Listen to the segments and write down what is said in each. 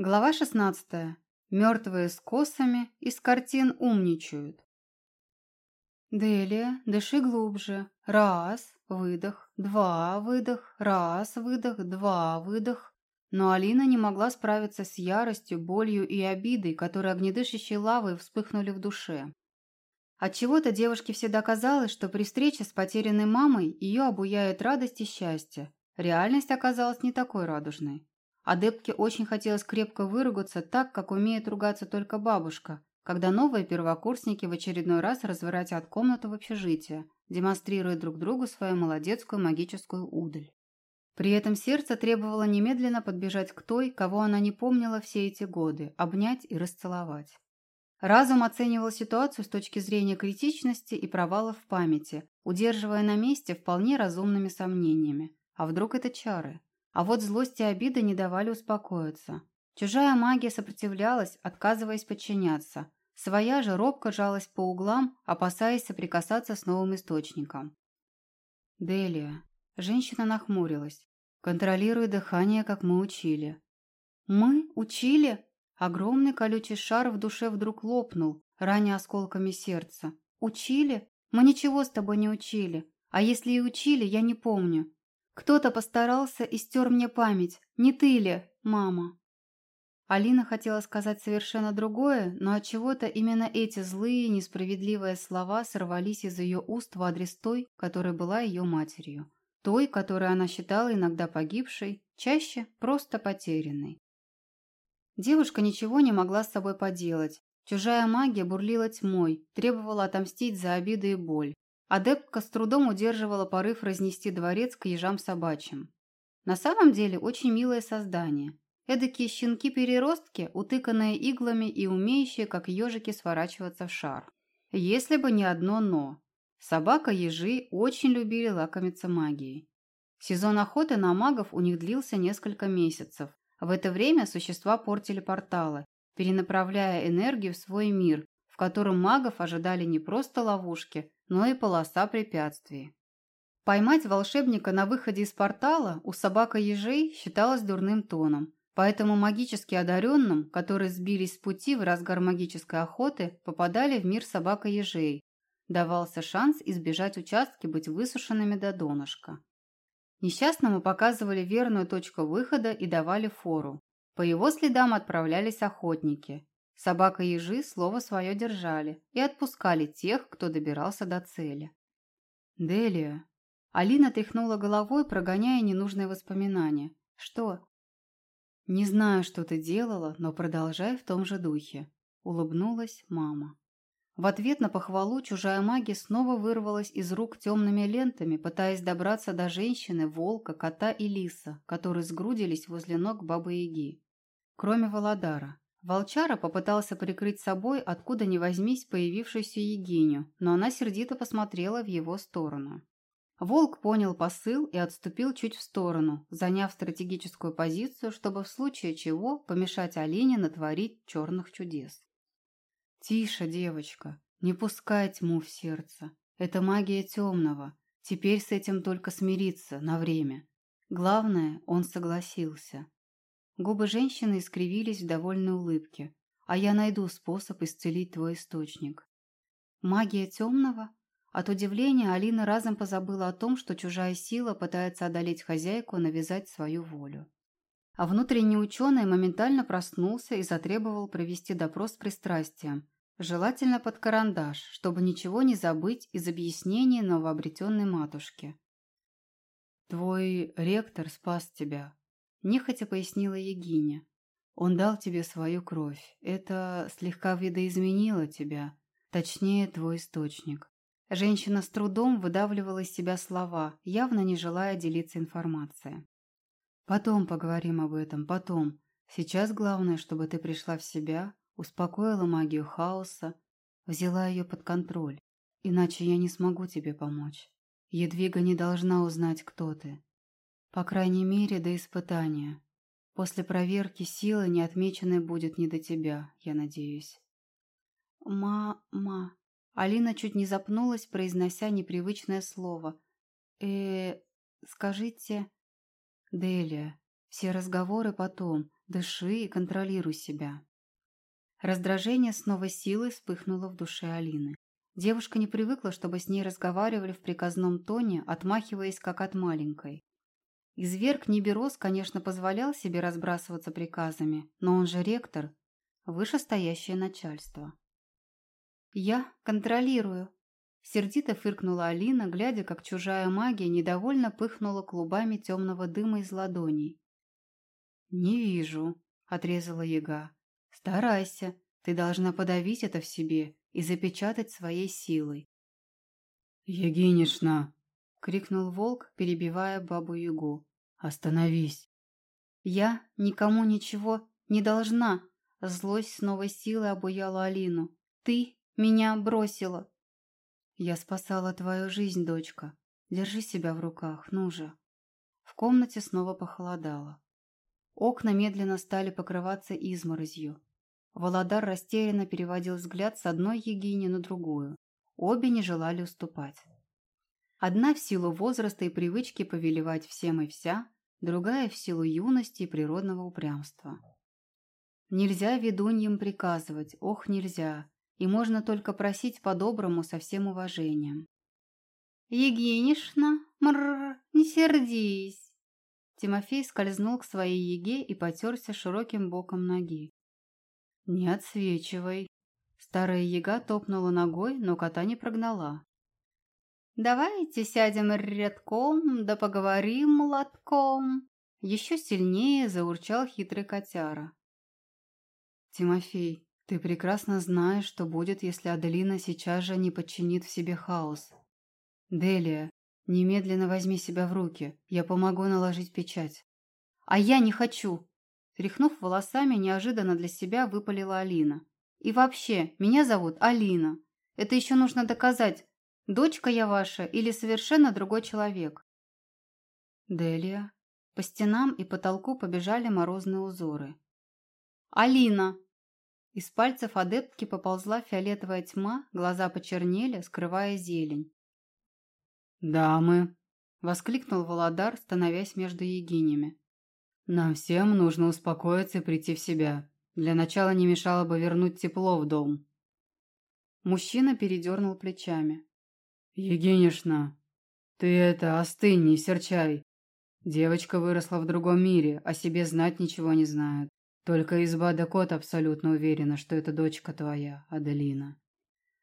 Глава 16. Мертвые с косами из картин умничают. Делия, дыши глубже. Раз, выдох, два, выдох, раз, выдох, два, выдох. Но Алина не могла справиться с яростью, болью и обидой, которые огнедышащей лавой вспыхнули в душе. Отчего-то девушке всегда казалось, что при встрече с потерянной мамой ее обуяет радость и счастье. Реальность оказалась не такой радужной. Адептке очень хотелось крепко выругаться так, как умеет ругаться только бабушка, когда новые первокурсники в очередной раз разворотят комнату в общежитие, демонстрируя друг другу свою молодецкую магическую удаль. При этом сердце требовало немедленно подбежать к той, кого она не помнила все эти годы, обнять и расцеловать. Разум оценивал ситуацию с точки зрения критичности и провалов в памяти, удерживая на месте вполне разумными сомнениями. А вдруг это чары? А вот злость и обида не давали успокоиться. Чужая магия сопротивлялась, отказываясь подчиняться. Своя же робко жалась по углам, опасаясь соприкасаться с новым источником. «Делия». Женщина нахмурилась. «Контролируй дыхание, как мы учили». «Мы? Учили?» Огромный колючий шар в душе вдруг лопнул, раня осколками сердца. «Учили? Мы ничего с тобой не учили. А если и учили, я не помню. Кто-то постарался и стер мне память. Не ты ли, мама?» Алина хотела сказать совершенно другое, но от чего то именно эти злые, несправедливые слова сорвались из ее уст в адрес той, которая была ее матерью. Той, которую она считала иногда погибшей, чаще просто потерянной. Девушка ничего не могла с собой поделать. Чужая магия бурлила тьмой, требовала отомстить за обиды и боль. Адептка с трудом удерживала порыв разнести дворец к ежам собачьим. На самом деле очень милое создание. Эдакие щенки-переростки, утыканные иглами и умеющие, как ежики, сворачиваться в шар. Если бы не одно «но». Собака-ежи очень любили лакомиться магией. Сезон охоты на магов у них длился несколько месяцев. В это время существа портили порталы, перенаправляя энергию в свой мир, в котором магов ожидали не просто ловушки, но и полоса препятствий. Поймать волшебника на выходе из портала у собака-ежей считалось дурным тоном, поэтому магически одаренным, которые сбились с пути в разгар магической охоты, попадали в мир собака-ежей. Давался шанс избежать участки быть высушенными до донышка. Несчастному показывали верную точку выхода и давали фору. По его следам отправлялись охотники. Собака-ежи слово свое держали и отпускали тех, кто добирался до цели. «Делия!» Алина тряхнула головой, прогоняя ненужные воспоминания. «Что?» «Не знаю, что ты делала, но продолжай в том же духе», — улыбнулась мама. В ответ на похвалу чужая магия снова вырвалась из рук темными лентами, пытаясь добраться до женщины, волка, кота и лиса, которые сгрудились возле ног бабы-яги. Кроме Володара. Волчара попытался прикрыть собой откуда ни возьмись появившуюся Егиню, но она сердито посмотрела в его сторону. Волк понял посыл и отступил чуть в сторону, заняв стратегическую позицию, чтобы в случае чего помешать Алине натворить черных чудес. «Тише, девочка, не пускай тьму в сердце. Это магия темного. Теперь с этим только смириться на время. Главное, он согласился. Губы женщины искривились в довольной улыбке. «А я найду способ исцелить твой источник». «Магия темного?» От удивления Алина разом позабыла о том, что чужая сила пытается одолеть хозяйку, навязать свою волю. А внутренний ученый моментально проснулся и затребовал провести допрос с пристрастием, желательно под карандаш, чтобы ничего не забыть из объяснений новообретенной матушки. «Твой ректор спас тебя», Нехотя пояснила Егиня. Он дал тебе свою кровь. Это слегка видоизменило тебя. Точнее, твой источник. Женщина с трудом выдавливала из себя слова, явно не желая делиться информацией. «Потом поговорим об этом, потом. Сейчас главное, чтобы ты пришла в себя, успокоила магию хаоса, взяла ее под контроль. Иначе я не смогу тебе помочь. Едвига не должна узнать, кто ты. По крайней мере, до испытания. После проверки силы не отмеченной будет не до тебя, я надеюсь. Мама. Алина чуть не запнулась, произнося непривычное слово. э скажите... Делия, все разговоры потом. Дыши и контролируй себя. Раздражение с новой силой вспыхнуло в душе Алины. Девушка не привыкла, чтобы с ней разговаривали в приказном тоне, отмахиваясь как от маленькой. Изверг Ниберос, конечно, позволял себе разбрасываться приказами, но он же ректор, вышестоящее начальство. «Я контролирую», – сердито фыркнула Алина, глядя, как чужая магия недовольно пыхнула клубами темного дыма из ладоней. «Не вижу», – отрезала яга. «Старайся, ты должна подавить это в себе и запечатать своей силой». «Егинишна!» — крикнул волк, перебивая бабу-ягу. «Остановись!» «Я никому ничего не должна!» Злость с новой силой обуяла Алину. «Ты меня бросила!» «Я спасала твою жизнь, дочка. Держи себя в руках, ну же!» В комнате снова похолодало. Окна медленно стали покрываться изморозью. Володар растерянно переводил взгляд с одной егини на другую. Обе не желали уступать. Одна в силу возраста и привычки повелевать всем и вся, другая в силу юности и природного упрямства. Нельзя ведуньям приказывать, ох, нельзя, и можно только просить по-доброму со всем уважением. «Егинишна, мррр, не сердись!» Тимофей скользнул к своей еге и потерся широким боком ноги. «Не отсвечивай!» Старая яга топнула ногой, но кота не прогнала. «Давайте сядем рядком, да поговорим молотком!» Еще сильнее заурчал хитрый котяра. «Тимофей, ты прекрасно знаешь, что будет, если Аделина сейчас же не подчинит в себе хаос. Делия, немедленно возьми себя в руки, я помогу наложить печать». «А я не хочу!» Тряхнув волосами, неожиданно для себя выпалила Алина. «И вообще, меня зовут Алина. Это еще нужно доказать, Дочка я ваша или совершенно другой человек?» «Делия». По стенам и потолку побежали морозные узоры. «Алина!» Из пальцев адептки поползла фиолетовая тьма, глаза почернели, скрывая зелень. «Дамы!» — воскликнул Володар, становясь между егинями. «Нам всем нужно успокоиться и прийти в себя. Для начала не мешало бы вернуть тепло в дом». Мужчина передернул плечами. «Егинишна, ты это, остынь, не серчай. Девочка выросла в другом мире, о себе знать ничего не знает. Только изба да кот абсолютно уверена, что это дочка твоя, Аделина.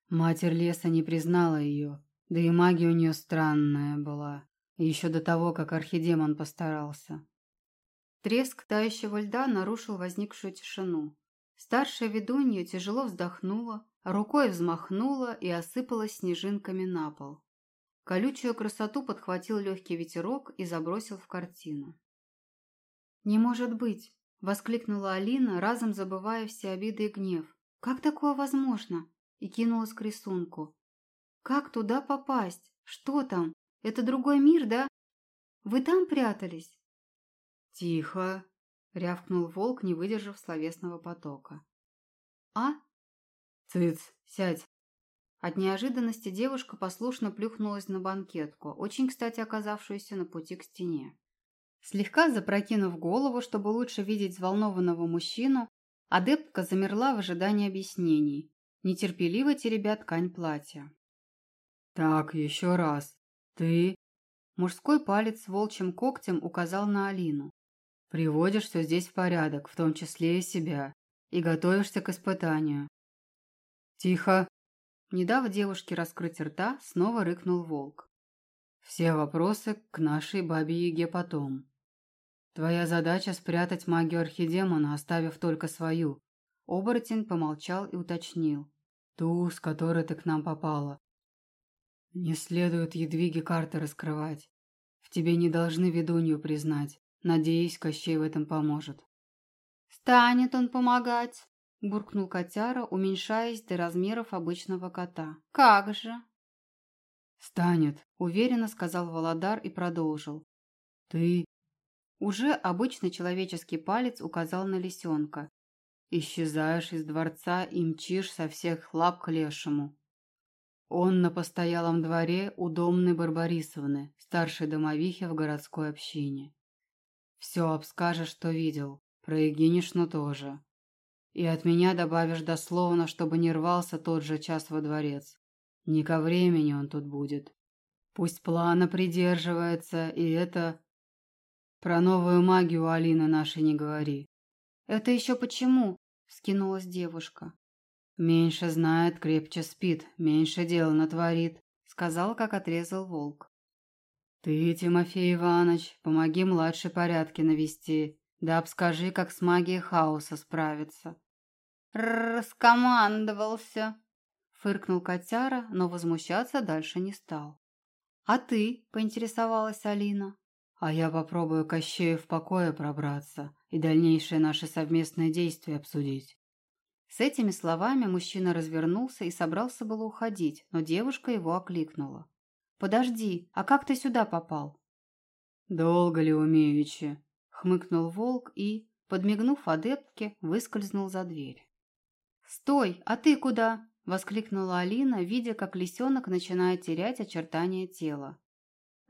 Матерь леса не признала ее, да и магия у нее странная была, еще до того, как архидемон постарался». Треск тающего льда нарушил возникшую тишину. Старшая ведунья тяжело вздохнула, Рукой взмахнула и осыпалась снежинками на пол. Колючую красоту подхватил легкий ветерок и забросил в картину. «Не может быть!» – воскликнула Алина, разом забывая все обиды и гнев. «Как такое возможно?» – и кинулась к рисунку. «Как туда попасть? Что там? Это другой мир, да? Вы там прятались?» «Тихо!» – рявкнул волк, не выдержав словесного потока. «А?» «Цыц, сядь!» От неожиданности девушка послушно плюхнулась на банкетку, очень кстати оказавшуюся на пути к стене. Слегка запрокинув голову, чтобы лучше видеть взволнованного мужчину, адептка замерла в ожидании объяснений, нетерпеливо теребя ткань платья. «Так, еще раз. Ты...» Мужской палец с волчьим когтем указал на Алину. «Приводишь все здесь в порядок, в том числе и себя, и готовишься к испытанию. «Тихо!» Не дав девушке раскрыть рта, снова рыкнул волк. «Все вопросы к нашей бабе-яге потом. Твоя задача спрятать магию архидемона, оставив только свою». Оборотень помолчал и уточнил. «Ту, с которой ты к нам попала. Не следует едвиги карты раскрывать. В тебе не должны ведунью признать. Надеюсь, Кощей в этом поможет». «Станет он помогать!» Буркнул котяра, уменьшаясь до размеров обычного кота. «Как же?» «Станет», — уверенно сказал Володар и продолжил. «Ты...» Уже обычный человеческий палец указал на лисенка. «Исчезаешь из дворца и мчишь со всех лап к лешему. Он на постоялом дворе у Домны Барбарисовны, старшей домовихи в городской общине. Все обскажешь, что видел. Про Егинишну тоже. И от меня добавишь дословно, чтобы не рвался тот же час во дворец. Не ко времени он тут будет. Пусть плана придерживается, и это... Про новую магию Алины нашей не говори. Это еще почему? Скинулась девушка. Меньше знает, крепче спит, меньше дел натворит, сказал, как отрезал волк. Ты, Тимофей Иванович, помоги младшей порядки навести, да обскажи, как с магией хаоса справиться. Раскомандовался, фыркнул котяра, но возмущаться дальше не стал. «А ты?» – поинтересовалась Алина. «А я попробую Кощею в покое пробраться и дальнейшие наши совместные действия обсудить». С этими словами мужчина развернулся и собрался было уходить, но девушка его окликнула. «Подожди, а как ты сюда попал?» «Долго ли умеючи?» – хмыкнул волк и, подмигнув адептке, выскользнул за дверь. «Стой, а ты куда?» – воскликнула Алина, видя, как лисенок начинает терять очертания тела.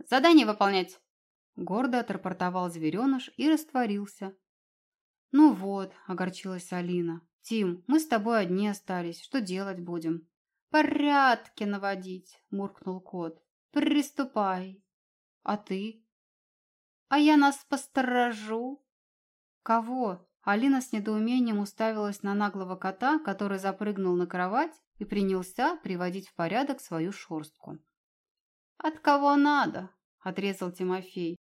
«Задание выполнять!» Гордо отрапортовал звереныш и растворился. «Ну вот», – огорчилась Алина. «Тим, мы с тобой одни остались. Что делать будем?» «Порядки наводить», – муркнул кот. «Приступай». «А ты?» «А я нас посторожу». «Кого?» Алина с недоумением уставилась на наглого кота, который запрыгнул на кровать и принялся приводить в порядок свою шорстку. «От кого надо?» – отрезал Тимофей.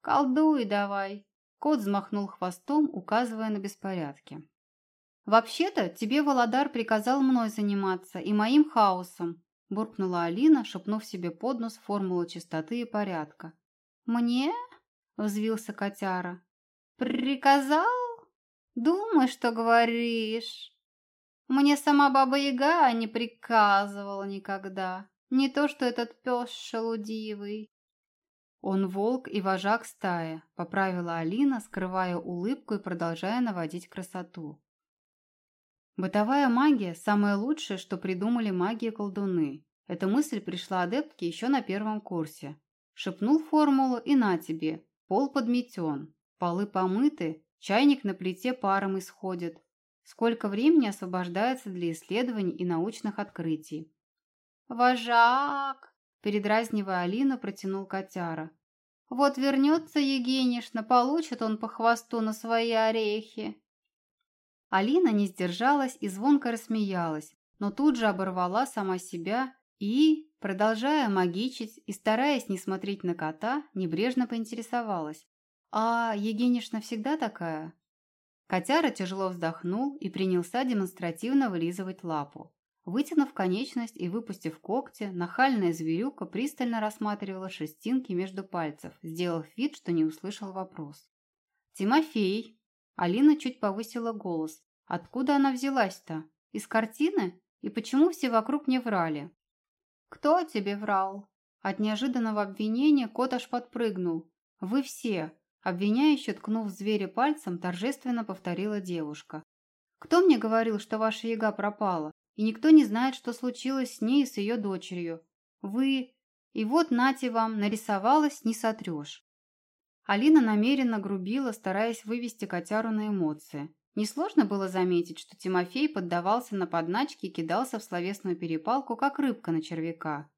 «Колдуй давай!» Кот взмахнул хвостом, указывая на беспорядки. «Вообще-то тебе Володар приказал мной заниматься и моим хаосом», буркнула Алина, шепнув себе под нос формулу чистоты и порядка. «Мне?» – взвился котяра. «Приказал?» Думай, что говоришь. Мне сама Баба-Яга не приказывала никогда. Не то, что этот пес шелудивый. Он волк и вожак стаи, поправила Алина, скрывая улыбку и продолжая наводить красоту. Бытовая магия – самое лучшее, что придумали маги-колдуны. Эта мысль пришла адептке еще на первом курсе. Шепнул формулу и на тебе. Пол подметен, полы помыты, Чайник на плите паром исходит. Сколько времени освобождается для исследований и научных открытий. «Вожак!» – передразнивая Алину, протянул котяра. «Вот вернется Евгенишна, получит он по хвосту на свои орехи!» Алина не сдержалась и звонко рассмеялась, но тут же оборвала сама себя и, продолжая магичить и стараясь не смотреть на кота, небрежно поинтересовалась. «А Евгенишна всегда такая?» Котяра тяжело вздохнул и принялся демонстративно вылизывать лапу. Вытянув конечность и выпустив когти, нахальная зверюка пристально рассматривала шерстинки между пальцев, сделав вид, что не услышал вопрос. «Тимофей!» Алина чуть повысила голос. «Откуда она взялась-то? Из картины? И почему все вокруг не врали?» «Кто тебе врал?» От неожиданного обвинения кот аж подпрыгнул. «Вы все! Обвиняюще ткнув зверя пальцем, торжественно повторила девушка. «Кто мне говорил, что ваша яга пропала, и никто не знает, что случилось с ней и с ее дочерью? Вы... И вот нате вам, нарисовалась, не сотрешь». Алина намеренно грубила, стараясь вывести котяру на эмоции. Несложно было заметить, что Тимофей поддавался на подначки и кидался в словесную перепалку, как рыбка на червяка.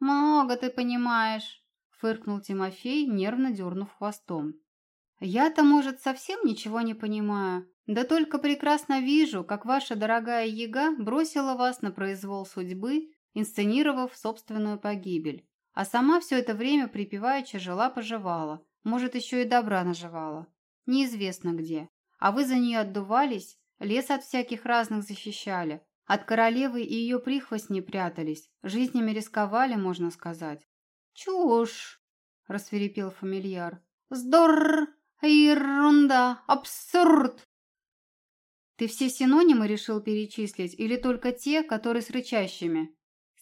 «Много ты понимаешь», – фыркнул Тимофей, нервно дернув хвостом. Я-то, может, совсем ничего не понимаю, да только прекрасно вижу, как ваша дорогая яга бросила вас на произвол судьбы, инсценировав собственную погибель. А сама все это время припеваючи жила-поживала, может, еще и добра наживала. Неизвестно где. А вы за нее отдувались, лес от всяких разных защищали, от королевы и ее прихвостней прятались, жизнями рисковали, можно сказать. «Чушь!» – рассверепел фамильяр. «Здорр! Ерунда! Абсурд!» «Ты все синонимы решил перечислить или только те, которые с рычащими?»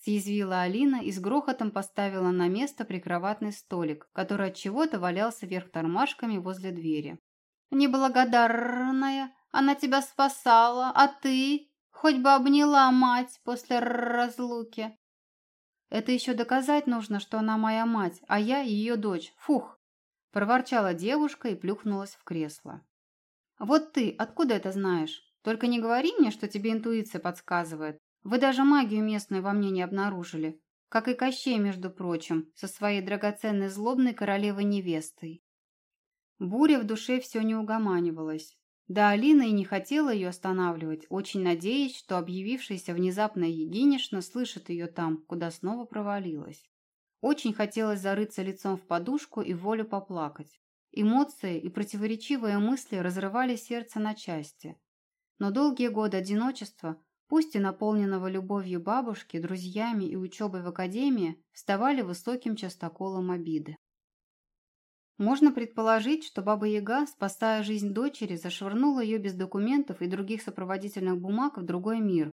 Съязвила Алина и с грохотом поставила на место прикроватный столик, который от чего-то валялся вверх тормашками возле двери. «Неблагодарная! Она тебя спасала, а ты? Хоть бы обняла мать после разлуки!» «Это еще доказать нужно, что она моя мать, а я ее дочь. Фух!» Проворчала девушка и плюхнулась в кресло. Вот ты откуда это знаешь? Только не говори мне, что тебе интуиция подсказывает. Вы даже магию местную во мне не обнаружили. Как и Кощей, между прочим, со своей драгоценной злобной королевой-невестой. Буря в душе все не угоманивалась. Да Алина и не хотела ее останавливать, очень надеясь, что объявившаяся внезапно Егинишна слышит ее там, куда снова провалилась. Очень хотелось зарыться лицом в подушку и волю поплакать. Эмоции и противоречивые мысли разрывали сердце на части. Но долгие годы одиночества, пусть и наполненного любовью бабушки, друзьями и учебой в академии, вставали высоким частоколом обиды. Можно предположить, что Баба Яга, спасая жизнь дочери, зашвырнула ее без документов и других сопроводительных бумаг в другой мир.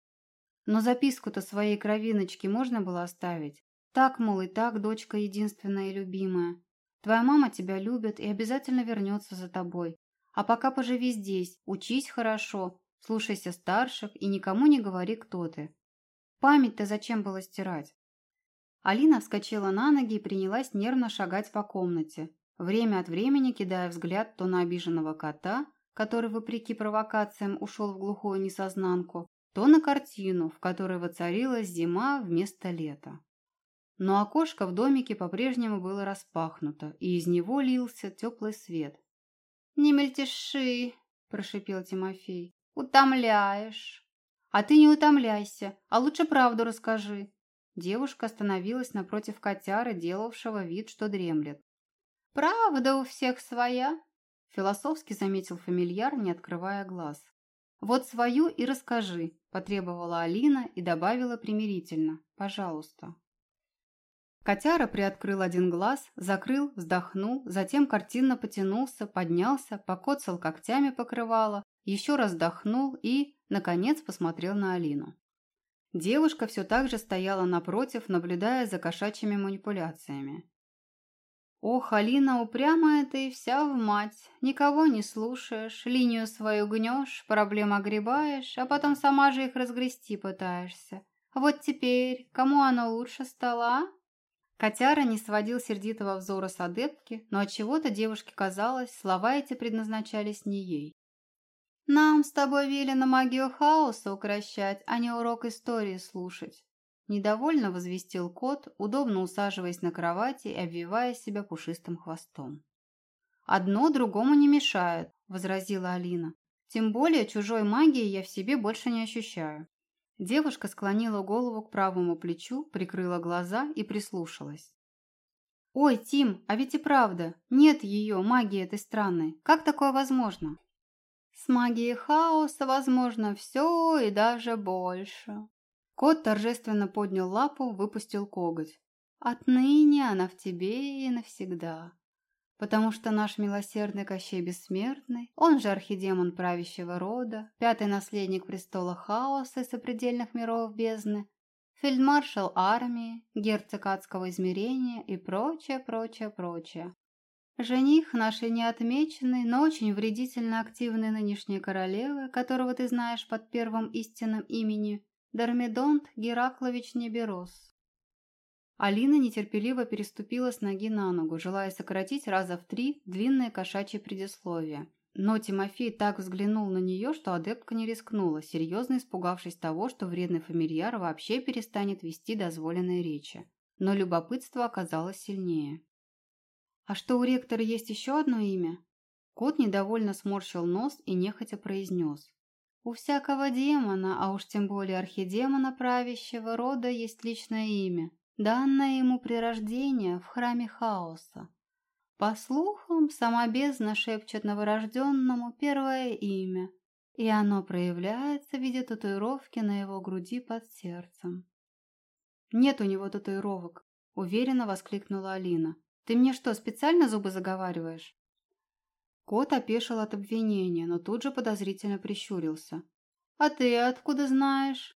Но записку-то своей кровиночки можно было оставить. Так, мол, и так, дочка единственная и любимая. Твоя мама тебя любит и обязательно вернется за тобой. А пока поживи здесь, учись хорошо, слушайся старших и никому не говори, кто ты. Память-то зачем было стирать? Алина вскочила на ноги и принялась нервно шагать по комнате время от времени кидая взгляд то на обиженного кота, который, вопреки провокациям, ушел в глухую несознанку, то на картину, в которой воцарилась зима вместо лета. Но окошко в домике по-прежнему было распахнуто, и из него лился теплый свет. «Не мельтеши!» – прошипел Тимофей. «Утомляешь!» «А ты не утомляйся, а лучше правду расскажи!» Девушка остановилась напротив котяры, делавшего вид, что дремлет. «Правда у всех своя», – философски заметил фамильяр, не открывая глаз. «Вот свою и расскажи», – потребовала Алина и добавила примирительно. «Пожалуйста». Котяра приоткрыл один глаз, закрыл, вздохнул, затем картинно потянулся, поднялся, покоцал когтями покрывало, еще раз вдохнул и, наконец, посмотрел на Алину. Девушка все так же стояла напротив, наблюдая за кошачьими манипуляциями. Ох, Алина упрямая ты вся в мать, никого не слушаешь, линию свою гнешь, проблем огребаешь, а потом сама же их разгрести пытаешься. Вот теперь, кому оно лучше стало, а? Котяра не сводил сердитого взора с адептки, но от чего то девушке казалось, слова эти предназначались не ей. «Нам с тобой велено магию хаоса укращать, а не урок истории слушать. Недовольно возвестил кот, удобно усаживаясь на кровати и обвивая себя пушистым хвостом. «Одно другому не мешает», – возразила Алина. «Тем более чужой магии я в себе больше не ощущаю». Девушка склонила голову к правому плечу, прикрыла глаза и прислушалась. «Ой, Тим, а ведь и правда, нет ее, магии этой странной. Как такое возможно?» «С магией хаоса возможно все и даже больше», Кот торжественно поднял лапу, выпустил коготь. «Отныне она в тебе и навсегда. Потому что наш милосердный Кощей Бессмертный, он же архидемон правящего рода, пятый наследник престола хаоса и сопредельных миров бездны, фельдмаршал армии, герцог адского измерения и прочее, прочее, прочее. Жених нашей неотмеченной, но очень вредительно активной нынешней королевы, которого ты знаешь под первым истинным именем Дормидонт Гераклович Неберос. Алина нетерпеливо переступила с ноги на ногу, желая сократить раза в три длинное кошачье предисловие. Но Тимофей так взглянул на нее, что адептка не рискнула, серьезно испугавшись того, что вредный фамильяр вообще перестанет вести дозволенные речи. Но любопытство оказалось сильнее. «А что, у ректора есть еще одно имя?» Кот недовольно сморщил нос и нехотя произнес. У всякого демона, а уж тем более архидемона правящего рода, есть личное имя, данное ему при рождении в храме хаоса. По слухам, сама бездна шепчет новорожденному первое имя, и оно проявляется в виде татуировки на его груди под сердцем. «Нет у него татуировок», — уверенно воскликнула Алина. «Ты мне что, специально зубы заговариваешь?» Кот опешил от обвинения, но тут же подозрительно прищурился. «А ты откуда знаешь?»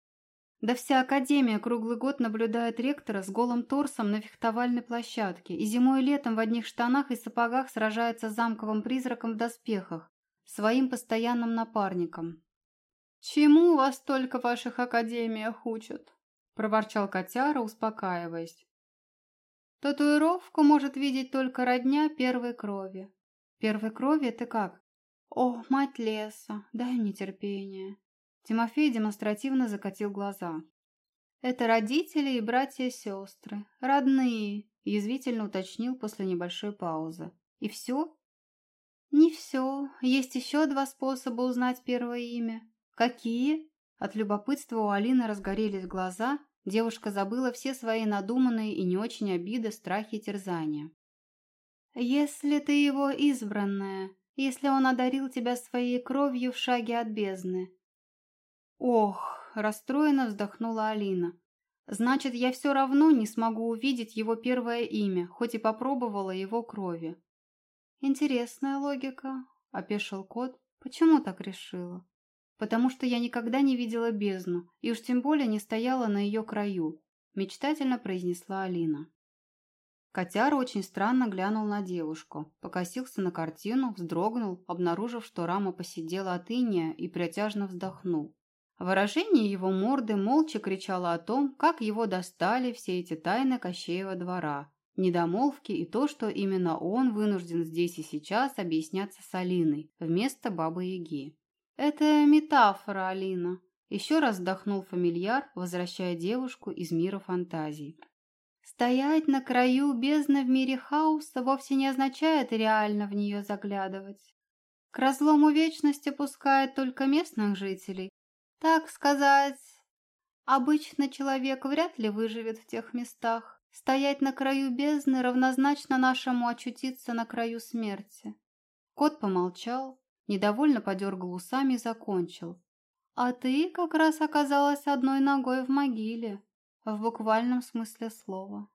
Да вся академия круглый год наблюдает ректора с голым торсом на фехтовальной площадке и зимой и летом в одних штанах и сапогах сражается с замковым призраком в доспехах, своим постоянным напарником. «Чему вас только в ваших академиях учат?» – проворчал котяра, успокаиваясь. «Татуировку может видеть только родня первой крови. Первой крови это как? О, мать леса, дай мне терпение. Тимофей демонстративно закатил глаза. Это родители и братья-сестры. Родные, язвительно уточнил после небольшой паузы. И все? Не все. Есть еще два способа узнать первое имя. Какие? От любопытства у Алины разгорелись глаза, девушка забыла все свои надуманные и не очень обиды, страхи и терзания. «Если ты его избранная, если он одарил тебя своей кровью в шаге от бездны». «Ох!» – расстроенно вздохнула Алина. «Значит, я все равно не смогу увидеть его первое имя, хоть и попробовала его крови». «Интересная логика», – опешил кот. «Почему так решила?» потому что я никогда не видела бездну и уж тем более не стояла на ее краю», – мечтательно произнесла Алина. Котяра очень странно глянул на девушку, покосился на картину, вздрогнул, обнаружив, что рама посидела от иния и протяжно вздохнул. Выражение его морды молча кричало о том, как его достали все эти тайны Кощеева двора, недомолвки и то, что именно он вынужден здесь и сейчас объясняться с Алиной вместо Бабы-Яги. «Это метафора, Алина», – еще раз вздохнул фамильяр, возвращая девушку из мира фантазий. «Стоять на краю бездны в мире хаоса вовсе не означает реально в нее заглядывать. К разлому вечности пускает только местных жителей. Так сказать, обычно человек вряд ли выживет в тех местах. Стоять на краю бездны равнозначно нашему очутиться на краю смерти». Кот помолчал, Недовольно подергал усами и закончил. «А ты как раз оказалась одной ногой в могиле, в буквальном смысле слова».